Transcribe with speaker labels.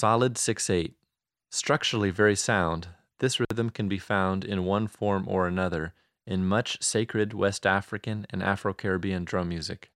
Speaker 1: Solid 6 8. Structurally very sound, this rhythm can be found in one form or another in much sacred West African and Afro Caribbean drum music.